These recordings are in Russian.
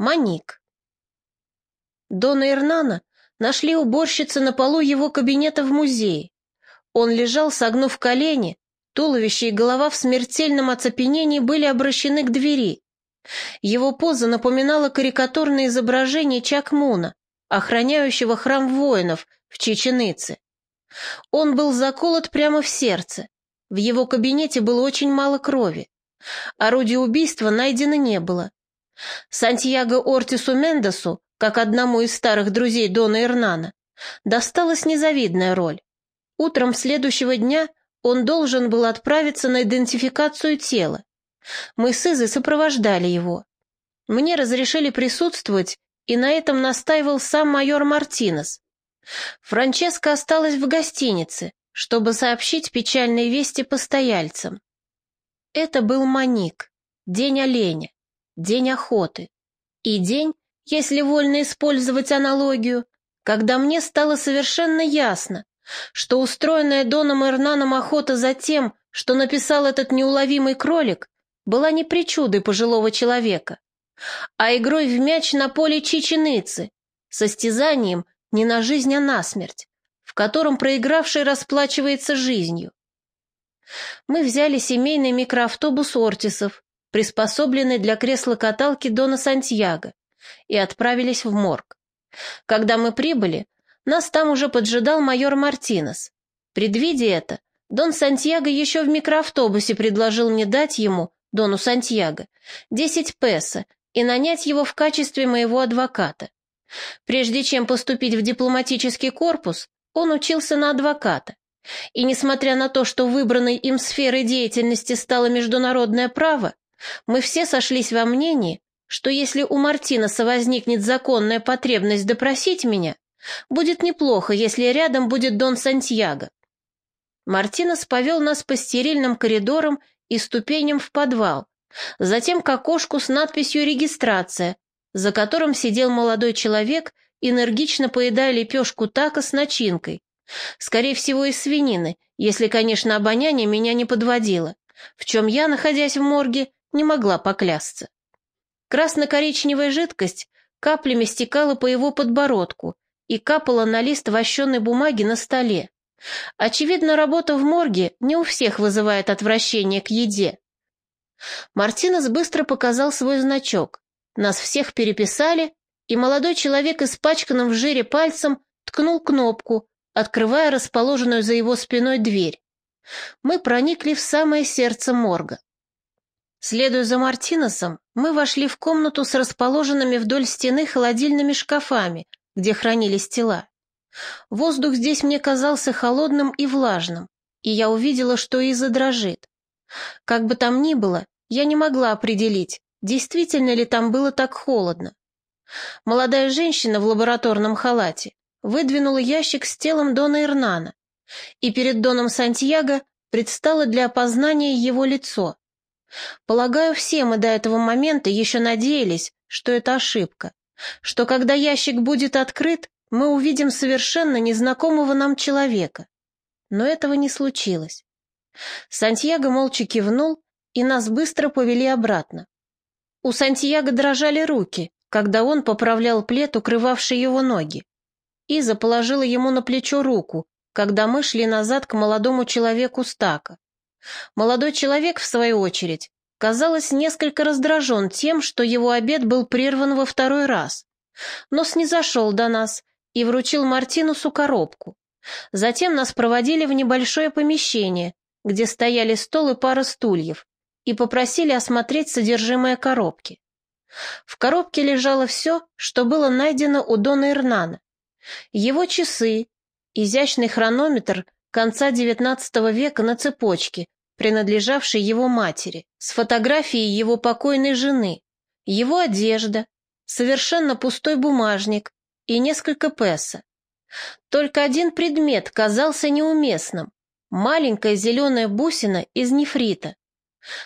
Маник. Дона Ирнана нашли уборщицы на полу его кабинета в музее. Он лежал, согнув колени, туловище и голова в смертельном оцепенении были обращены к двери. Его поза напоминала карикатурное изображение Чакмуна, охраняющего храм воинов в Чеченице. Он был заколот прямо в сердце. В его кабинете было очень мало крови. Орудия убийства найдено не было. Сантьяго Ортису Мендесу, как одному из старых друзей Дона Ирнана, досталась незавидная роль. Утром следующего дня он должен был отправиться на идентификацию тела. Мы с Изой сопровождали его. Мне разрешили присутствовать, и на этом настаивал сам майор Мартинес. Франческа осталась в гостинице, чтобы сообщить печальные вести постояльцам. Это был Маник, день оленя, день охоты. И день, если вольно использовать аналогию, когда мне стало совершенно ясно, что устроенная Доном Эрнаном охота за тем, что написал этот неуловимый кролик, была не причудой пожилого человека, а игрой в мяч на поле Чеченицы, состязанием не на жизнь, а на смерть, в котором проигравший расплачивается жизнью. Мы взяли семейный микроавтобус Ортисов, приспособленный для кресла-каталки Дона Сантьяго, и отправились в морг. Когда мы прибыли, нас там уже поджидал майор Мартинес. Предвидя это, Дон Сантьяго еще в микроавтобусе предложил мне дать ему, Дону Сантьяго, десять песо и нанять его в качестве моего адвоката. Прежде чем поступить в дипломатический корпус, он учился на адвоката. И несмотря на то, что выбранной им сферой деятельности стало международное право, мы все сошлись во мнении, что если у Мартинеса возникнет законная потребность допросить меня, будет неплохо, если рядом будет Дон Сантьяго. Мартинес повел нас по стерильным коридорам и ступеням в подвал, затем к окошку с надписью «Регистрация», за которым сидел молодой человек, энергично поедая лепешку тако с начинкой. Скорее всего, из свинины, если, конечно, обоняние меня не подводило, в чем я, находясь в морге, не могла поклясться. Красно-коричневая жидкость каплями стекала по его подбородку и капала на лист вощеной бумаги на столе. Очевидно, работа в морге не у всех вызывает отвращение к еде. Мартинес быстро показал свой значок. Нас всех переписали, и молодой человек, испачканным в жире пальцем, ткнул кнопку, открывая расположенную за его спиной дверь. Мы проникли в самое сердце морга. Следуя за Мартинесом, мы вошли в комнату с расположенными вдоль стены холодильными шкафами, где хранились тела. Воздух здесь мне казался холодным и влажным, и я увидела, что Иза дрожит. Как бы там ни было, я не могла определить, действительно ли там было так холодно. Молодая женщина в лабораторном халате выдвинула ящик с телом Дона Ирнана, и перед Доном Сантьяго предстало для опознания его лицо. Полагаю, все мы до этого момента еще надеялись, что это ошибка, что когда ящик будет открыт, мы увидим совершенно незнакомого нам человека. Но этого не случилось. Сантьяго молча кивнул, и нас быстро повели обратно. У Сантьяго дрожали руки, когда он поправлял плед, укрывавший его ноги. Иза положила ему на плечо руку, когда мы шли назад к молодому человеку Стака. Молодой человек, в свою очередь, казалось, несколько раздражен тем, что его обед был прерван во второй раз, но снизошел до нас и вручил Мартинусу коробку. Затем нас проводили в небольшое помещение, где стояли стол и пара стульев, и попросили осмотреть содержимое коробки. В коробке лежало все, что было найдено у Дона Ирнана. Его часы, изящный хронометр конца XIX века на цепочке, принадлежавшей его матери, с фотографией его покойной жены, его одежда, совершенно пустой бумажник и несколько песо. Только один предмет казался неуместным – маленькая зеленая бусина из нефрита.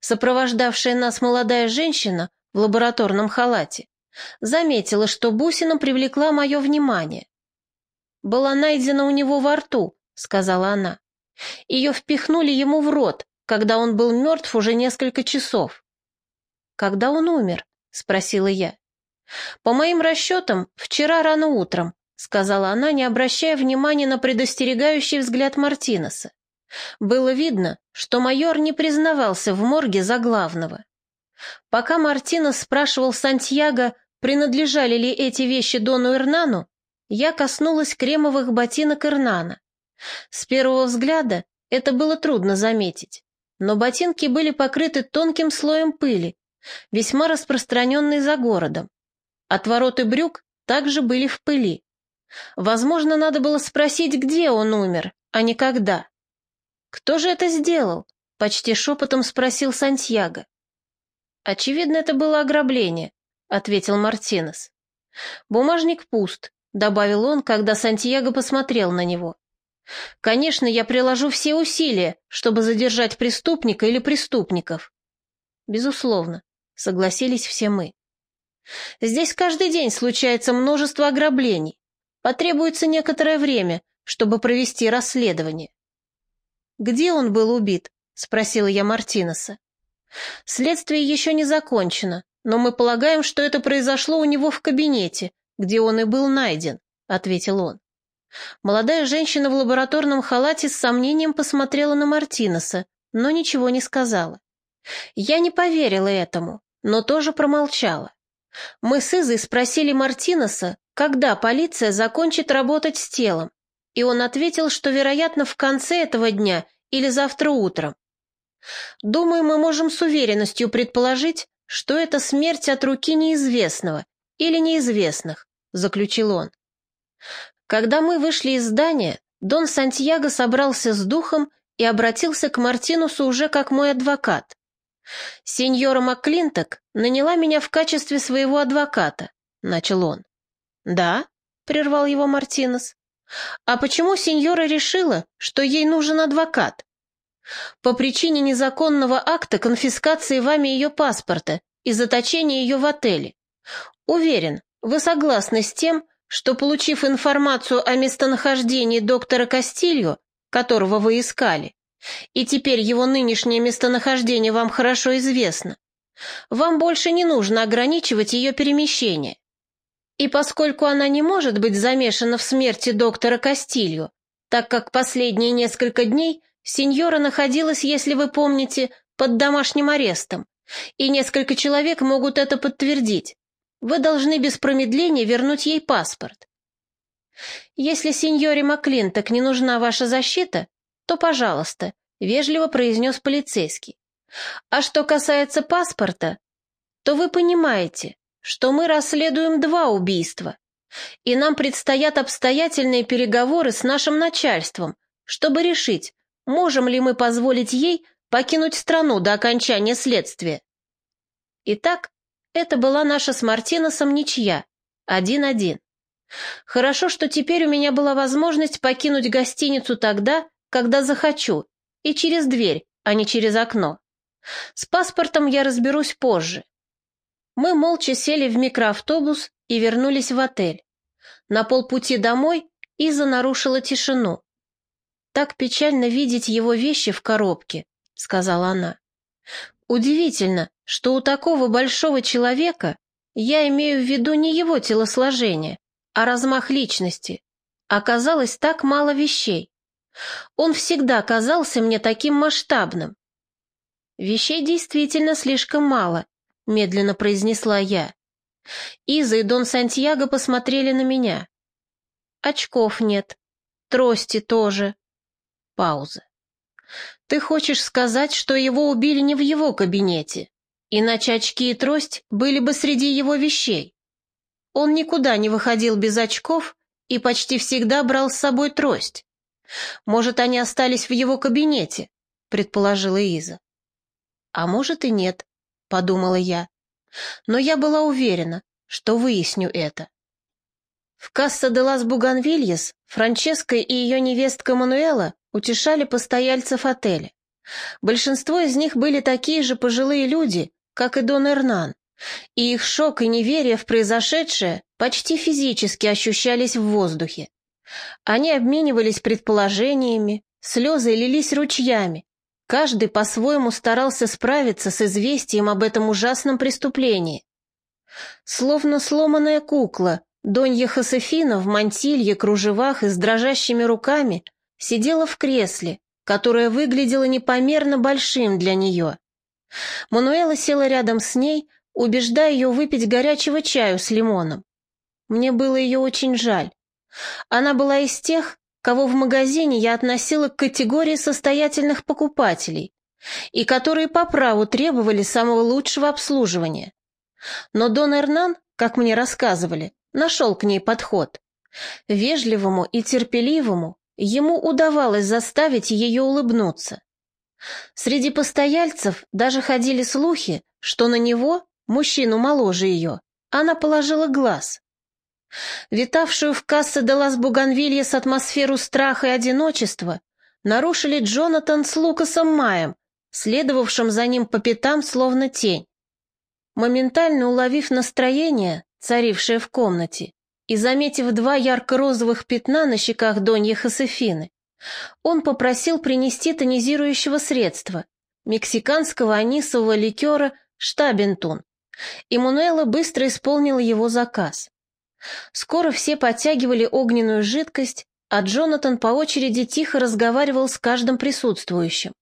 Сопровождавшая нас молодая женщина в лабораторном халате заметила, что бусина привлекла мое внимание. «Была найдена у него во рту», — сказала она. Ее впихнули ему в рот, когда он был мертв уже несколько часов. «Когда он умер?» — спросила я. «По моим расчетам, вчера рано утром», — сказала она, не обращая внимания на предостерегающий взгляд Мартинеса. Было видно, что майор не признавался в морге за главного. Пока Мартинес спрашивал Сантьяго, принадлежали ли эти вещи Дону Эрнану, я коснулась кремовых ботинок Эрнана. С первого взгляда это было трудно заметить, но ботинки были покрыты тонким слоем пыли, весьма распространенной за городом. Отвороты брюк также были в пыли. Возможно, надо было спросить, где он умер, а не когда. «Кто же это сделал?» — почти шепотом спросил Сантьяго. «Очевидно, это было ограбление», — ответил Мартинес. «Бумажник пуст», — добавил он, когда Сантьяго посмотрел на него. «Конечно, я приложу все усилия, чтобы задержать преступника или преступников». «Безусловно», — согласились все мы. «Здесь каждый день случается множество ограблений. Потребуется некоторое время, чтобы провести расследование». «Где он был убит?» — спросила я Мартинеса. «Следствие еще не закончено, но мы полагаем, что это произошло у него в кабинете, где он и был найден», — ответил он. Молодая женщина в лабораторном халате с сомнением посмотрела на Мартинеса, но ничего не сказала. Я не поверила этому, но тоже промолчала. Мы с Изой спросили Мартинеса, когда полиция закончит работать с телом, и он ответил, что, вероятно, в конце этого дня или завтра утром. Думаю, мы можем с уверенностью предположить, что это смерть от руки неизвестного или неизвестных, заключил он. Когда мы вышли из здания, Дон Сантьяго собрался с духом и обратился к Мартинусу уже как мой адвокат. «Сеньора Маклинток наняла меня в качестве своего адвоката», — начал он. «Да», — прервал его Мартинес. «А почему сеньора решила, что ей нужен адвокат?» «По причине незаконного акта конфискации вами ее паспорта и заточения ее в отеле. Уверен, вы согласны с тем, что, получив информацию о местонахождении доктора Кастильо, которого вы искали, и теперь его нынешнее местонахождение вам хорошо известно, вам больше не нужно ограничивать ее перемещение. И поскольку она не может быть замешана в смерти доктора Кастильо, так как последние несколько дней сеньора находилась, если вы помните, под домашним арестом, и несколько человек могут это подтвердить, вы должны без промедления вернуть ей паспорт. Если сеньоре Маклин так не нужна ваша защита, то, пожалуйста, вежливо произнес полицейский. А что касается паспорта, то вы понимаете, что мы расследуем два убийства, и нам предстоят обстоятельные переговоры с нашим начальством, чтобы решить, можем ли мы позволить ей покинуть страну до окончания следствия. Итак, это была наша с Мартиносом ничья, один-один. Хорошо, что теперь у меня была возможность покинуть гостиницу тогда, когда захочу, и через дверь, а не через окно. С паспортом я разберусь позже. Мы молча сели в микроавтобус и вернулись в отель. На полпути домой Иза нарушила тишину. «Так печально видеть его вещи в коробке», — сказала она. «Удивительно, что у такого большого человека, я имею в виду не его телосложение, а размах личности, оказалось так мало вещей. Он всегда казался мне таким масштабным. Вещей действительно слишком мало, медленно произнесла я. Иза и Дон Сантьяго посмотрели на меня. Очков нет, трости тоже. Пауза. Ты хочешь сказать, что его убили не в его кабинете? Иначе очки и трость были бы среди его вещей. Он никуда не выходил без очков и почти всегда брал с собой трость. Может, они остались в его кабинете, предположила Иза. А может и нет, — подумала я. Но я была уверена, что выясню это. В Касса де лас Буганвильес Франческа и ее невестка Мануэла утешали постояльцев отеля. Большинство из них были такие же пожилые люди, как и Дон Эрнан, и их шок и неверие в произошедшее почти физически ощущались в воздухе. Они обменивались предположениями, слезы лились ручьями, Каждый по-своему старался справиться с известием об этом ужасном преступлении. Словно сломанная кукла, Донья Хосефина в мантилье, кружевах и с дрожащими руками сидела в кресле, которое выглядело непомерно большим для нее. Мануэла села рядом с ней, убеждая ее выпить горячего чаю с лимоном. Мне было ее очень жаль. Она была из тех, кого в магазине я относила к категории состоятельных покупателей и которые по праву требовали самого лучшего обслуживания. Но Дон Эрнан, как мне рассказывали, нашел к ней подход. Вежливому и терпеливому ему удавалось заставить ее улыбнуться. Среди постояльцев даже ходили слухи, что на него, мужчину моложе ее, она положила глаз. Витавшую в кассе де лас Буганвильес атмосферу страха и одиночества нарушили Джонатан с Лукасом Маем, следовавшим за ним по пятам словно тень. Моментально уловив настроение, царившее в комнате, и заметив два ярко-розовых пятна на щеках Доньи Хосефины, он попросил принести тонизирующего средства, мексиканского анисового ликера «Штабентун». И Мануэла быстро исполнила его заказ. Скоро все подтягивали огненную жидкость, а Джонатан по очереди тихо разговаривал с каждым присутствующим.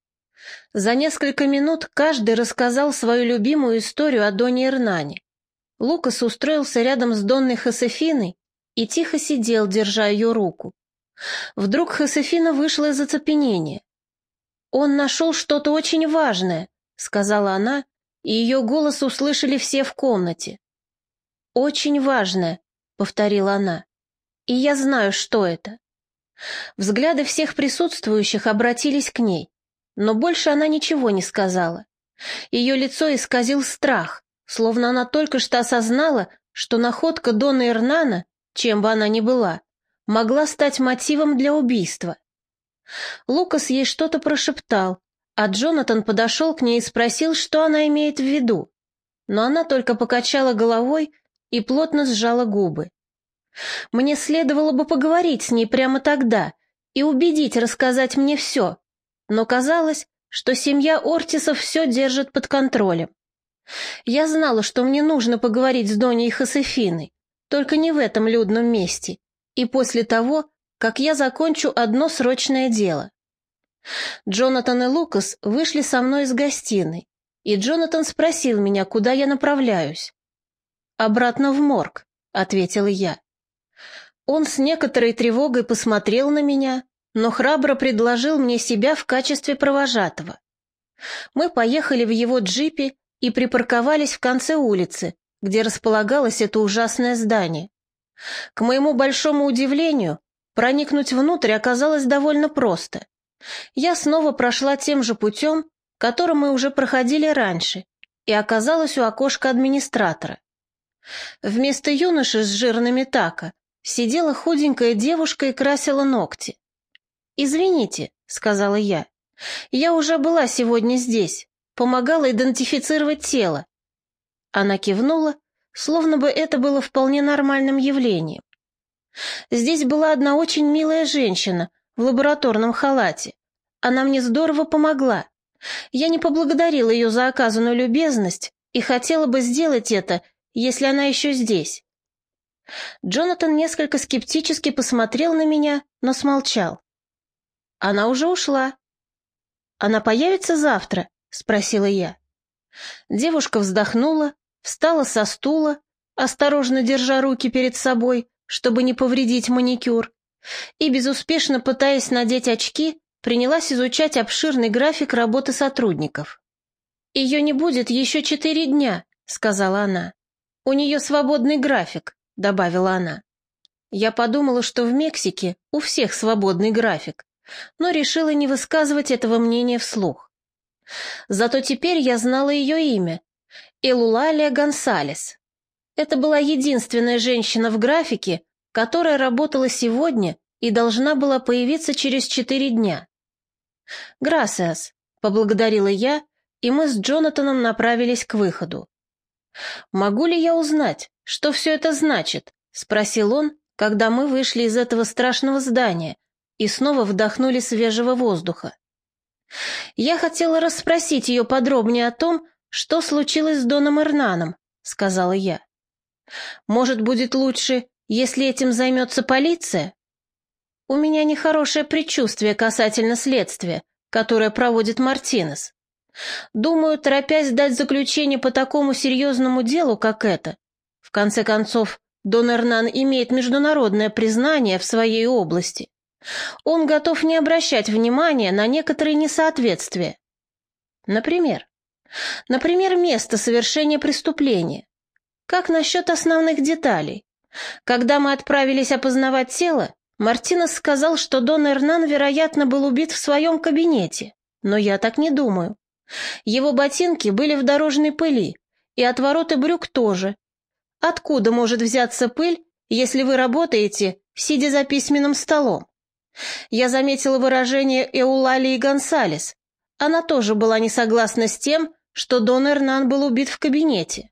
За несколько минут каждый рассказал свою любимую историю о Доне Эрнане. Лукас устроился рядом с Донной Хосефиной и тихо сидел, держа ее руку. Вдруг Хосефина вышла из оцепенения. «Он нашел что-то очень важное», — сказала она, и ее голос услышали все в комнате. «Очень важное», — повторила она, — «и я знаю, что это». Взгляды всех присутствующих обратились к ней, но больше она ничего не сказала. Ее лицо исказил страх, словно она только что осознала, что находка Дона Эрнана, чем бы она ни была, могла стать мотивом для убийства. Лукас ей что-то прошептал, а Джонатан подошел к ней и спросил, что она имеет в виду. Но она только покачала головой и плотно сжала губы. Мне следовало бы поговорить с ней прямо тогда и убедить рассказать мне все, но казалось, что семья Ортисов все держит под контролем. Я знала, что мне нужно поговорить с Доней Хосефиной, только не в этом людном месте, и после того, как я закончу одно срочное дело. Джонатан и Лукас вышли со мной из гостиной, и Джонатан спросил меня, куда я направляюсь. «Обратно в морг», — ответила я. Он с некоторой тревогой посмотрел на меня, но храбро предложил мне себя в качестве провожатого. Мы поехали в его джипе и припарковались в конце улицы, где располагалось это ужасное здание. К моему большому удивлению, проникнуть внутрь оказалось довольно просто. Я снова прошла тем же путем, которым мы уже проходили раньше, и оказалась у окошка администратора. Вместо юноши с жирными тако сидела худенькая девушка и красила ногти. «Извините», — сказала я, — «я уже была сегодня здесь, помогала идентифицировать тело». Она кивнула, словно бы это было вполне нормальным явлением. Здесь была одна очень милая женщина в лабораторном халате. Она мне здорово помогла. Я не поблагодарила ее за оказанную любезность и хотела бы сделать это, если она еще здесь. Джонатан несколько скептически посмотрел на меня, но смолчал. Она уже ушла. Она появится завтра? Спросила я. Девушка вздохнула, встала со стула, осторожно держа руки перед собой, чтобы не повредить маникюр, и, безуспешно пытаясь надеть очки, принялась изучать обширный график работы сотрудников. «Ее не будет еще четыре дня», — сказала она. «У нее свободный график», — добавила она. Я подумала, что в Мексике у всех свободный график, но решила не высказывать этого мнения вслух. Зато теперь я знала ее имя – Элулалия Гонсалес. Это была единственная женщина в графике, которая работала сегодня и должна была появиться через четыре дня. «Грасиас», — поблагодарила я, и мы с Джонатаном направились к выходу. «Могу ли я узнать, что все это значит?» — спросил он, когда мы вышли из этого страшного здания, и снова вдохнули свежего воздуха. «Я хотела расспросить ее подробнее о том, что случилось с Доном Эрнаном», — сказала я. Может, будет лучше, если этим займется полиция? У меня нехорошее предчувствие касательно следствия, которое проводит Мартинес. Думаю, торопясь дать заключение по такому серьезному делу, как это. В конце концов, Дон Эрнан имеет международное признание в своей области. Он готов не обращать внимания на некоторые несоответствия. Например, например, место совершения преступления. Как насчет основных деталей? Когда мы отправились опознавать тело, Мартинес сказал, что Дон Эрнан, вероятно, был убит в своем кабинете, но я так не думаю. Его ботинки были в дорожной пыли, и отвороты брюк тоже. Откуда может взяться пыль, если вы работаете, сидя за письменным столом? Я заметила выражение Эулалии Гонсалес. Она тоже была не согласна с тем, что Дон Эрнан был убит в кабинете.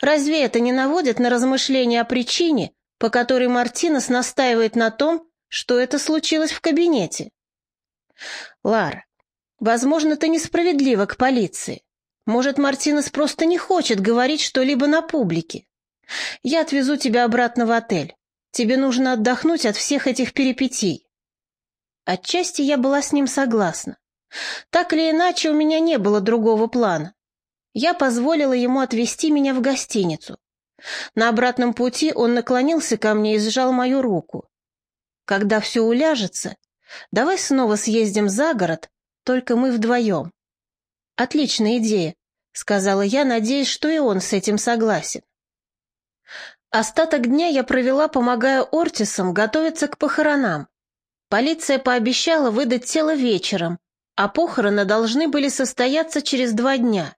Разве это не наводит на размышления о причине, по которой Мартинес настаивает на том, что это случилось в кабинете? Лара, возможно, это несправедливо к полиции. Может, Мартинес просто не хочет говорить что-либо на публике. Я отвезу тебя обратно в отель. Тебе нужно отдохнуть от всех этих перипетий. Отчасти я была с ним согласна. Так или иначе, у меня не было другого плана. Я позволила ему отвезти меня в гостиницу. На обратном пути он наклонился ко мне и сжал мою руку. Когда все уляжется, давай снова съездим за город, только мы вдвоем. Отличная идея, сказала я, надеясь, что и он с этим согласен. Остаток дня я провела, помогая Ортисам готовиться к похоронам. Полиция пообещала выдать тело вечером, а похороны должны были состояться через два дня.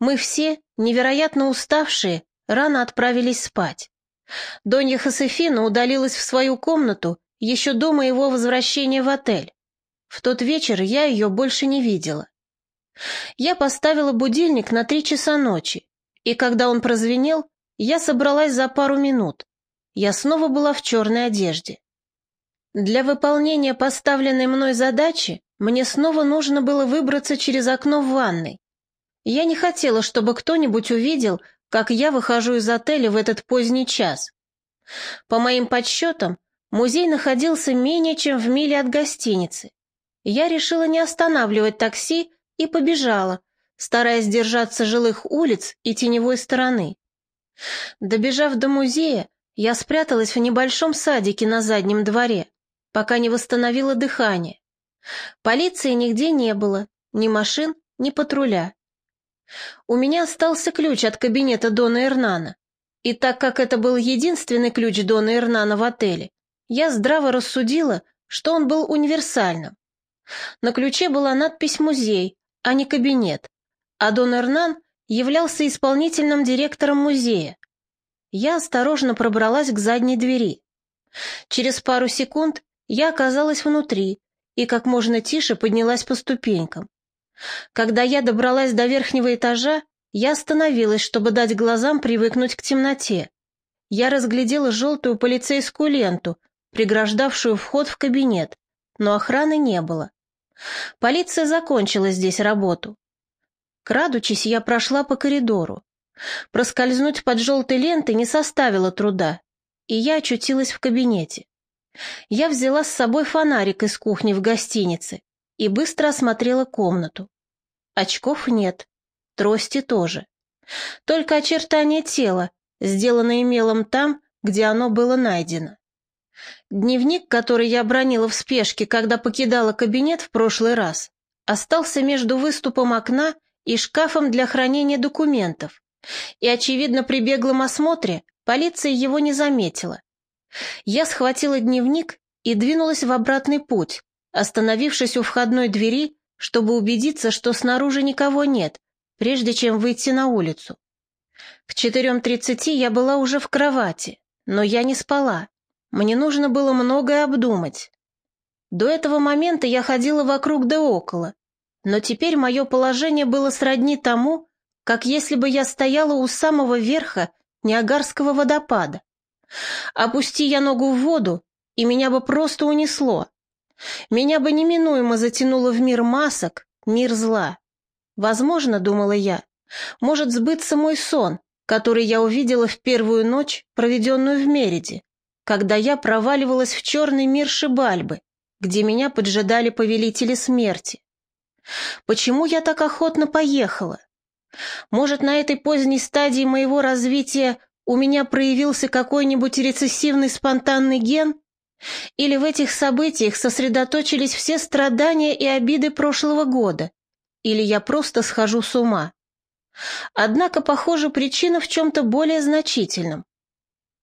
Мы все, невероятно уставшие, рано отправились спать. Донья Хосефина удалилась в свою комнату еще до моего возвращения в отель. В тот вечер я ее больше не видела. Я поставила будильник на три часа ночи, и когда он прозвенел, я собралась за пару минут. Я снова была в черной одежде. Для выполнения поставленной мной задачи мне снова нужно было выбраться через окно в ванной. Я не хотела, чтобы кто-нибудь увидел, как я выхожу из отеля в этот поздний час. По моим подсчетам, музей находился менее чем в миле от гостиницы. Я решила не останавливать такси и побежала, стараясь держаться жилых улиц и теневой стороны. Добежав до музея, я спряталась в небольшом садике на заднем дворе пока не восстановила дыхание. Полиции нигде не было, ни машин, ни патруля. У меня остался ключ от кабинета Дона Эрнана, и так как это был единственный ключ Дона Эрнана в отеле, я здраво рассудила, что он был универсальным. На ключе была надпись «Музей», а не «Кабинет», а Дон Эрнан являлся исполнительным директором музея. Я осторожно пробралась к задней двери. Через пару секунд я оказалась внутри и как можно тише поднялась по ступенькам. Когда я добралась до верхнего этажа, я остановилась, чтобы дать глазам привыкнуть к темноте. Я разглядела желтую полицейскую ленту, преграждавшую вход в кабинет, но охраны не было. Полиция закончила здесь работу. Крадучись, я прошла по коридору. Проскользнуть под желтой лентой не составило труда, и я очутилась в кабинете. Я взяла с собой фонарик из кухни в гостинице и быстро осмотрела комнату. Очков нет, трости тоже. Только очертания тела, сделанные мелом там, где оно было найдено. Дневник, который я обронила в спешке, когда покидала кабинет в прошлый раз, остался между выступом окна и шкафом для хранения документов, и, очевидно, при беглом осмотре полиция его не заметила. Я схватила дневник и двинулась в обратный путь, остановившись у входной двери, чтобы убедиться, что снаружи никого нет, прежде чем выйти на улицу. К 4.30 я была уже в кровати, но я не спала. Мне нужно было многое обдумать. До этого момента я ходила вокруг да около, но теперь мое положение было сродни тому, как если бы я стояла у самого верха Ниагарского водопада. Опусти я ногу в воду, и меня бы просто унесло. Меня бы неминуемо затянуло в мир масок, мир зла. Возможно, думала я, может сбыться мой сон, который я увидела в первую ночь, проведенную в Мериде, когда я проваливалась в черный мир Шибальбы, где меня поджидали повелители смерти. Почему я так охотно поехала? Может, на этой поздней стадии моего развития у меня проявился какой-нибудь рецессивный спонтанный ген? Или в этих событиях сосредоточились все страдания и обиды прошлого года? Или я просто схожу с ума? Однако, похоже, причина в чем-то более значительном.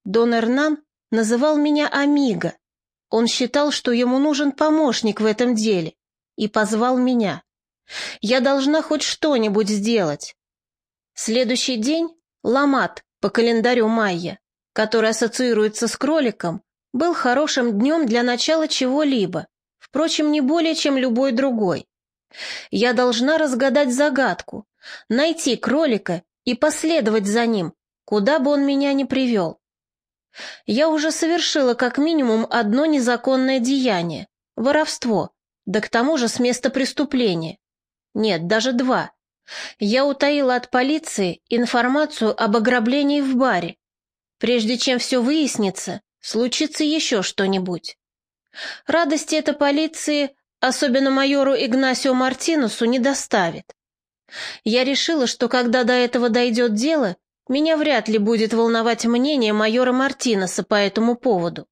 Дон Эрнан называл меня Амиго. Он считал, что ему нужен помощник в этом деле, и позвал меня. Я должна хоть что-нибудь сделать. Следующий день — Ламат по календарю Майя, который ассоциируется с кроликом, был хорошим днем для начала чего-либо, впрочем, не более, чем любой другой. Я должна разгадать загадку, найти кролика и последовать за ним, куда бы он меня ни привел. Я уже совершила как минимум одно незаконное деяние — воровство, да к тому же с места преступления. Нет, даже два. Я утаила от полиции информацию об ограблении в баре. Прежде чем все выяснится, случится еще что-нибудь. Радости это полиции, особенно майору Игнасио Мартинусу, не доставит. Я решила, что когда до этого дойдет дело, меня вряд ли будет волновать мнение майора Мартинеса по этому поводу.